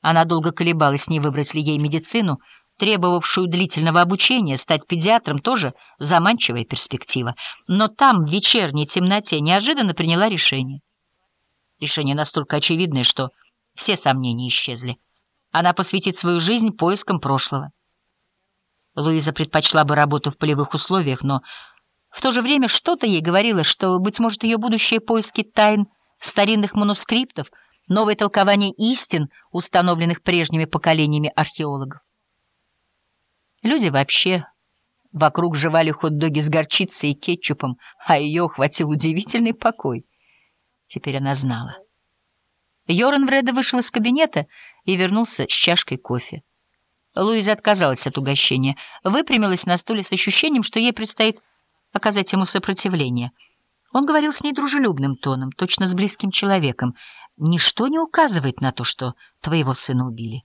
Она долго колебалась, не выбрать ли ей медицину, требовавшую длительного обучения, стать педиатром тоже заманчивая перспектива. Но там, в вечерней темноте, неожиданно приняла решение. Решение настолько очевидное, что все сомнения исчезли. Она посвятит свою жизнь поискам прошлого. Луиза предпочла бы работу в полевых условиях, но в то же время что-то ей говорило, что, быть может, ее будущие поиски тайн старинных манускриптов, новое толкование истин, установленных прежними поколениями археологов. Люди вообще вокруг жевали хот-доги с горчицей и кетчупом, а ее охватил удивительный покой. Теперь она знала. Йоран Вреда вышел из кабинета и вернулся с чашкой кофе. Луиза отказалась от угощения, выпрямилась на стуле с ощущением, что ей предстоит оказать ему сопротивление. Он говорил с ней дружелюбным тоном, точно с близким человеком. «Ничто не указывает на то, что твоего сына убили.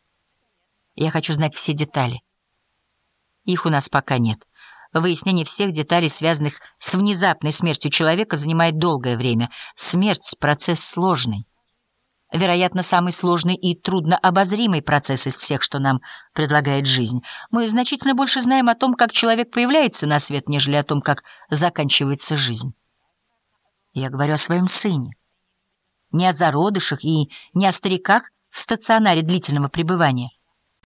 Я хочу знать все детали. Их у нас пока нет. Выяснение всех деталей, связанных с внезапной смертью человека, занимает долгое время. Смерть — процесс сложный. Вероятно, самый сложный и труднообозримый процесс из всех, что нам предлагает жизнь. Мы значительно больше знаем о том, как человек появляется на свет, нежели о том, как заканчивается жизнь. Я говорю о своем сыне. Не о зародышах и не о стариках в стационаре длительного пребывания —